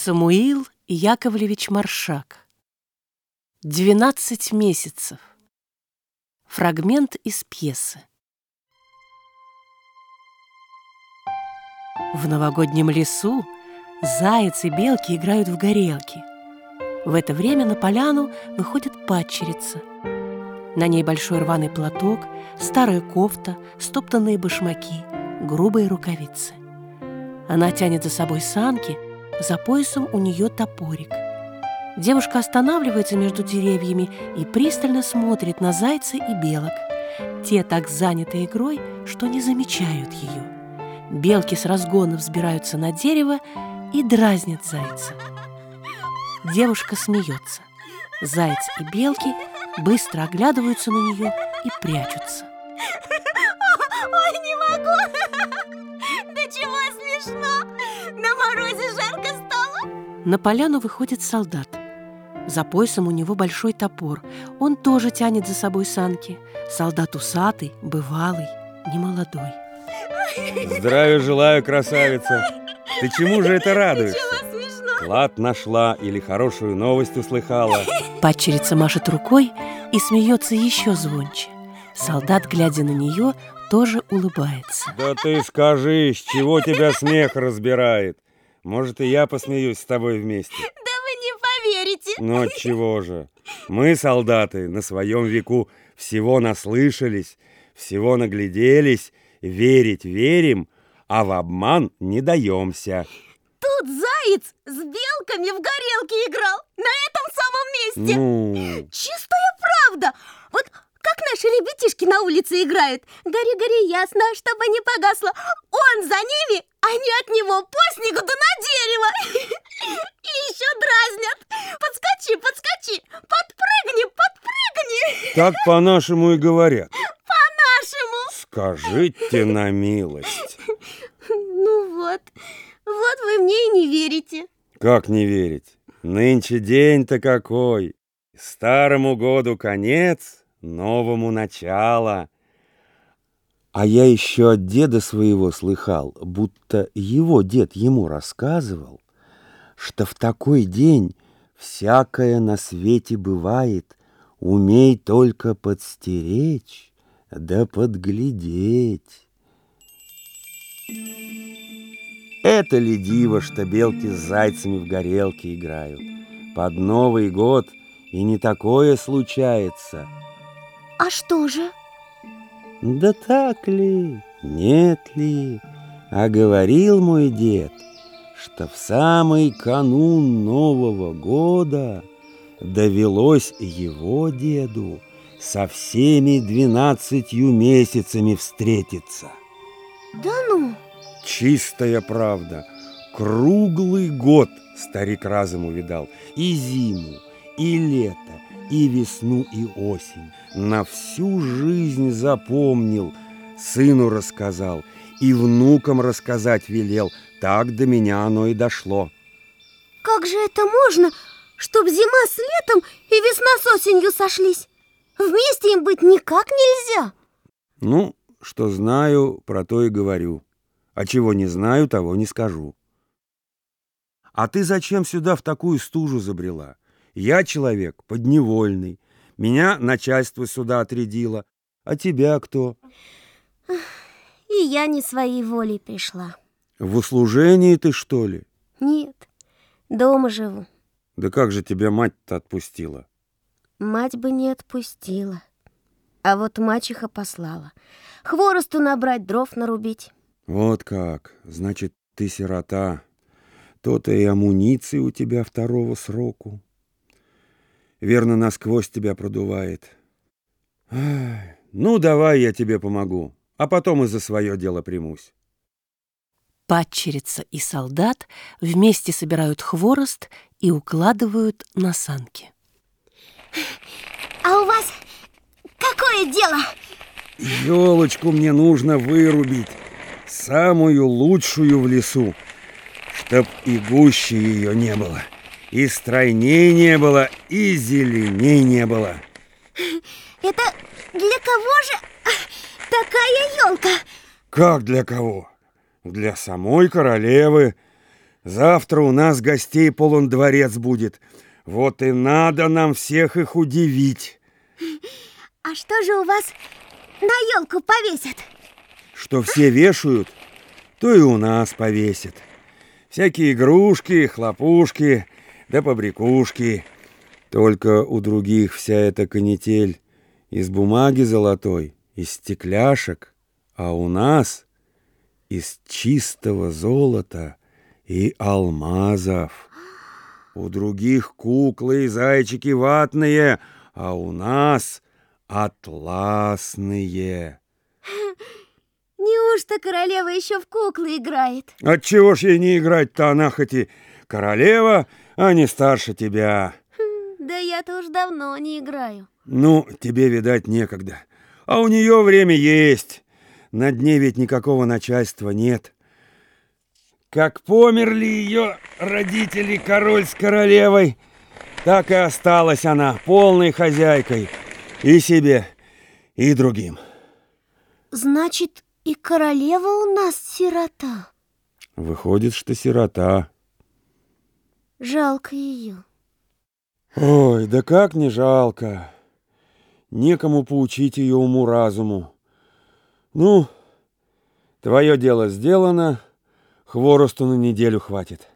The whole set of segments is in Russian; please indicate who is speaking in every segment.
Speaker 1: Самуил Яковлевич Маршак. «Двенадцать месяцев». Фрагмент из пьесы. В новогоднем лесу заяц и белки играют в горелки. В это время на поляну выходит падчерица. На ней большой рваный платок, старая кофта, стоптанные башмаки, грубые рукавицы. Она тянет за собой санки – за поясом у нее топорик. Девушка останавливается между деревьями и пристально смотрит на зайца и белок. Те так заняты игрой, что не замечают ее. Белки с разгона взбираются на дерево и дразнят зайца. Девушка смеется. Заяц и белки быстро оглядываются на нее и прячутся.
Speaker 2: Ой, не могу! Да чего смешно! На
Speaker 1: поляну выходит солдат. За поясом у него большой топор. Он тоже тянет за собой санки. Солдат усатый, бывалый, немолодой.
Speaker 3: Здравия желаю, красавица. Ты чему же это радуешься? Клад нашла или хорошую новость услыхала?
Speaker 1: Падчерица машет рукой и смеется еще звонче. Солдат, глядя на нее, тоже улыбается.
Speaker 3: Да ты скажи, с чего тебя смех разбирает? Может, и я посмеюсь с тобой вместе?
Speaker 2: Да вы не поверите.
Speaker 3: Ну от чего же? Мы, солдаты, на своем веку всего наслышались, всего нагляделись, верить верим, а в обман не даемся.
Speaker 2: Тут заяц с белками в горелке играл на этом самом месте.
Speaker 3: Ну,
Speaker 2: Чистая правда. Вот как наши ребятишки на улице играют. Гори, гори, ясно, чтобы не погасло. Он за ними, они от него по снегу да на дерево. И еще дразнят. Подскочи, подскочи, подпрыгни, подпрыгни.
Speaker 3: так по-нашему и говорят.
Speaker 2: По-нашему.
Speaker 3: Скажите на милость.
Speaker 2: Ну вот, вот вы мне и не верите.
Speaker 3: Как не верить? Нынче день-то какой. Старому году конец, новому начало. А я еще от деда своего слыхал, будто его дед ему рассказывал, что в такой день всякое на свете бывает, умей только подстеречь да подглядеть. Это ли диво, что белки с зайцами в горелке играют? Под Новый год и не такое случается.
Speaker 2: А что же?
Speaker 3: Да так ли, нет ли? А говорил мой дед, что в самый канун Нового года довелось его деду со всеми двенадцатью месяцами встретиться.
Speaker 2: Да ну,
Speaker 3: Чистая правда. Круглый год старик разом увидал. И зиму, и лето, и весну, и осень. На всю жизнь запомнил, сыну рассказал, и внукам рассказать велел. Так до меня оно и дошло.
Speaker 2: как же это можно, чтоб зима с летом и весна с осенью сошлись? Вместе им быть никак нельзя.
Speaker 3: Ну, что знаю, про то и говорю. А чего не знаю, того не скажу. А ты зачем сюда в такую стужу забрела? Я человек подневольный. Меня начальство сюда отрядило. А тебя кто?
Speaker 2: И я не своей волей пришла.
Speaker 3: В услужении ты, что ли?
Speaker 2: Нет, дома живу.
Speaker 3: Да как же тебя мать-то отпустила?
Speaker 2: Мать бы не отпустила. А вот мачеха послала. Хворосту набрать, дров нарубить.
Speaker 3: Вот как. Значит, ты сирота. То-то и амуниции у тебя второго сроку. Верно, насквозь тебя продувает. Ну, давай я тебе помогу, а потом и за свое дело примусь.
Speaker 1: Падчерица и солдат вместе собирают хворост и укладывают на санки.
Speaker 2: А у вас какое дело?
Speaker 3: Елочку мне нужно вырубить, самую лучшую в лесу, чтоб и гуще ее не было, и стройней не было, и зеленей не было.
Speaker 2: Это для кого же такая елка?
Speaker 3: Как для кого? Для самой королевы. Завтра у нас гостей полон дворец будет. Вот и надо нам всех их удивить.
Speaker 2: А что же у вас на елку повесят?
Speaker 3: Что все вешают, то и у нас повесят. Всякие игрушки, хлопушки, да побрякушки. Только у других вся эта канитель из бумаги золотой, из стекляшек, а у нас из чистого золота и алмазов. У других куклы и зайчики ватные, а у нас атласные.
Speaker 2: Неужто королева еще в куклы играет?
Speaker 3: Отчего ж ей не играть-то, она хоть и королева, а не старше тебя.
Speaker 2: Да я-то уж давно не играю.
Speaker 3: Ну, тебе, видать, некогда. А у нее время есть. На дне ведь никакого начальства нет. Как померли ее родители, король с королевой, так и осталась она полной хозяйкой и себе, и другим.
Speaker 2: Значит, и королева у нас сирота.
Speaker 3: Выходит, что сирота.
Speaker 2: Жалко ее.
Speaker 3: Ой, да как не жалко. Некому поучить ее уму-разуму. Ну, твое дело сделано, хворосту на неделю хватит.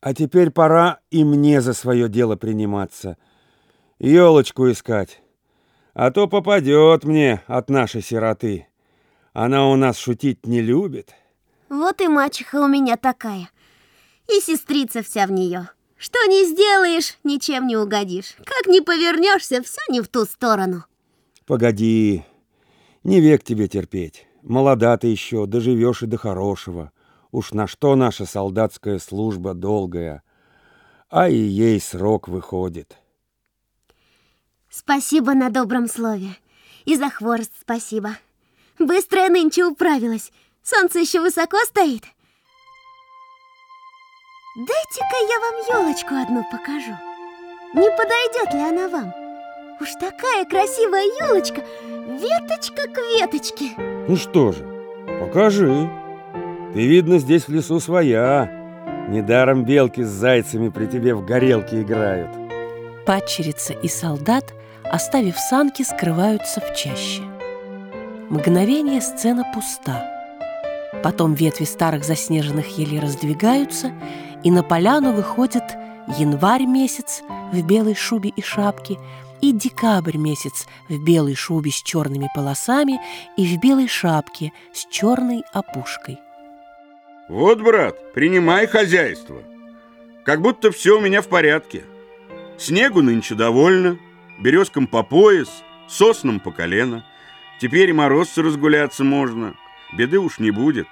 Speaker 3: А теперь пора и мне за свое дело приниматься. Елочку искать. А то попадет мне от нашей сироты. Она у нас шутить не любит.
Speaker 2: Вот и мачеха у меня такая. И сестрица вся в нее. Что не сделаешь, ничем не угодишь. Как не повернешься, все не в ту сторону.
Speaker 3: Погоди, не век тебе терпеть. Молода ты еще, доживешь и до хорошего. Уж на что наша солдатская служба долгая. А и ей срок выходит.
Speaker 2: Спасибо на добром слове. И за хворост спасибо. Быстро я нынче управилась. Солнце еще высоко стоит. Дайте-ка я вам елочку одну покажу. Не подойдет ли она вам? Уж такая красивая елочка, веточка к веточке.
Speaker 3: Ну что же, покажи. Ты, видно, здесь в лесу своя. Недаром белки с зайцами при тебе в горелке играют.
Speaker 1: Падчерица и солдат, оставив санки, скрываются в чаще. Мгновение сцена пуста. Потом ветви старых заснеженных елей раздвигаются, и на поляну выходит январь месяц в белой шубе и шапке и декабрь месяц в белой шубе с черными полосами и в белой шапке с черной опушкой.
Speaker 4: Вот, брат, принимай хозяйство. Как будто все у меня в порядке. Снегу нынче довольно, березкам по пояс, соснам по колено. Теперь и морозцы разгуляться можно, беды уж не будет.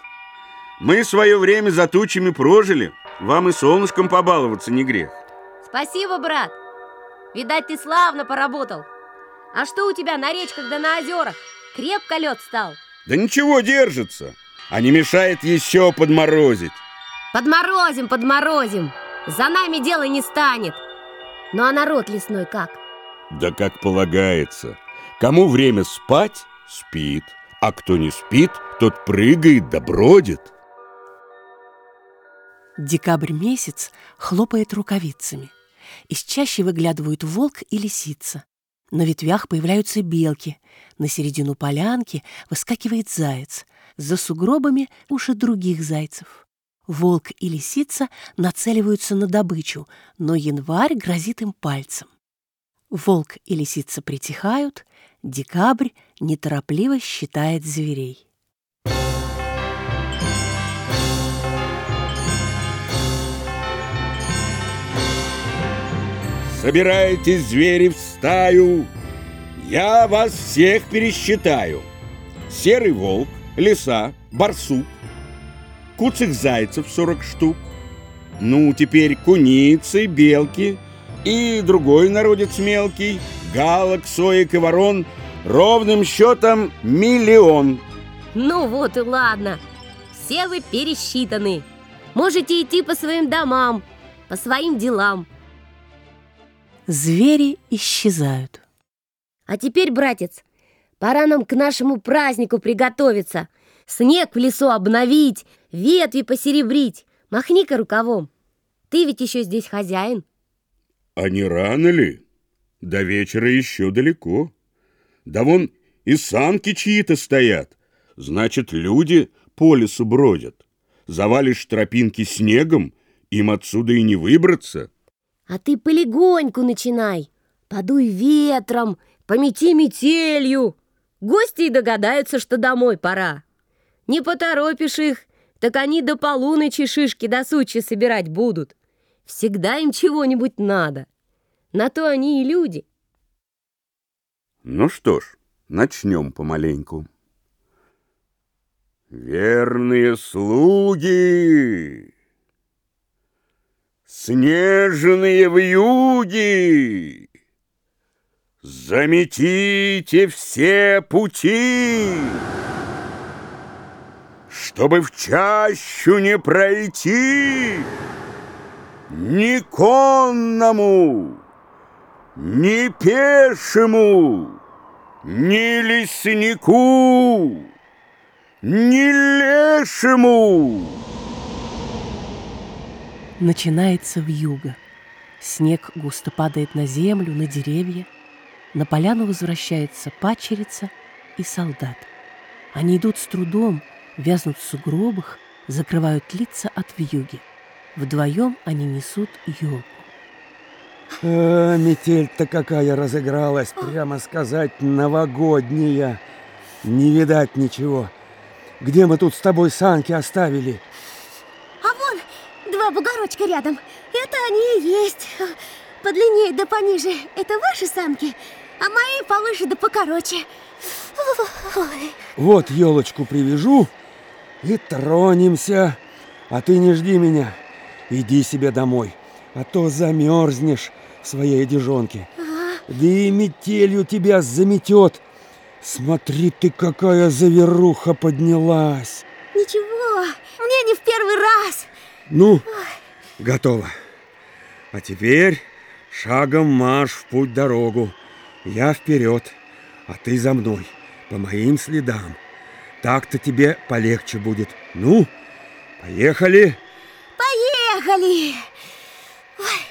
Speaker 4: Мы свое время за тучами прожили, вам и солнышком побаловаться не грех.
Speaker 5: Спасибо, брат. Видать, ты славно поработал. А что у тебя на речках да на озерах? Крепко лед стал.
Speaker 4: Да ничего, держится. А не мешает еще подморозить.
Speaker 5: Подморозим, подморозим. За нами дело не станет. Ну а народ лесной как?
Speaker 4: Да как полагается. Кому время спать, спит. А кто не спит, тот прыгает да бродит.
Speaker 1: Декабрь месяц хлопает рукавицами. Из чаще выглядывают волк и лисица. На ветвях появляются белки. На середину полянки выскакивает заяц. За сугробами уши других зайцев. Волк и лисица нацеливаются на добычу, но январь грозит им пальцем. Волк и лисица притихают, декабрь неторопливо считает зверей.
Speaker 4: Собирайтесь, звери, в стаю, я вас всех пересчитаю. Серый волк, лиса, барсук, куцых зайцев 40 штук, ну, теперь куницы, белки и другой народец мелкий, галок, соек и ворон, ровным счетом миллион.
Speaker 5: Ну вот и ладно. Все вы пересчитаны. Можете идти по своим домам, по своим делам.
Speaker 1: Звери исчезают.
Speaker 5: А теперь, братец, пора нам к нашему празднику приготовиться. Снег в лесу обновить, ветви посеребрить, Махни-ка рукавом. Ты ведь еще здесь хозяин.
Speaker 4: А не рано ли? До вечера еще далеко. Да вон и санки чьи-то стоят. Значит, люди по лесу бродят. Завалишь тропинки снегом, им отсюда и не выбраться.
Speaker 5: А ты полегоньку начинай. Подуй ветром, помети метелью. Гости и догадаются, что домой пора. Не поторопишь их, так они до полуночи шишки до сучи собирать будут. Всегда им чего-нибудь надо. На то они и люди.
Speaker 4: Ну что ж, начнем помаленьку. Верные слуги, снежные вьюги, заметите все пути, чтобы в чащу не пройти! Ни конному, ни пешему, ни леснику, ни лешему.
Speaker 1: Начинается вьюга. Снег густо падает на землю, на деревья. На поляну возвращается пачерица и солдат. Они идут с трудом, вязнут в сугробах, закрывают лица от вьюги. Вдвоем они несут елку.
Speaker 3: А, метель-то какая разыгралась, прямо сказать, новогодняя. Не видать ничего. Где мы тут с тобой санки оставили?
Speaker 2: Бугорочка рядом. Это они и есть. Подлиннее да пониже. Это ваши самки, а мои повыше да покороче. Ой.
Speaker 3: Вот елочку привяжу и тронемся. А ты не жди меня. Иди себе домой, а то замерзнешь в своей одежонке. Да и метелью тебя заметет. Смотри ты, какая заверуха поднялась.
Speaker 2: Ничего, мне не в первый раз.
Speaker 3: Ну, готово. А теперь шагом марш в путь дорогу. Я вперед, а ты за мной, по моим следам. Так-то тебе полегче будет. Ну, поехали.
Speaker 2: Поехали! Ой,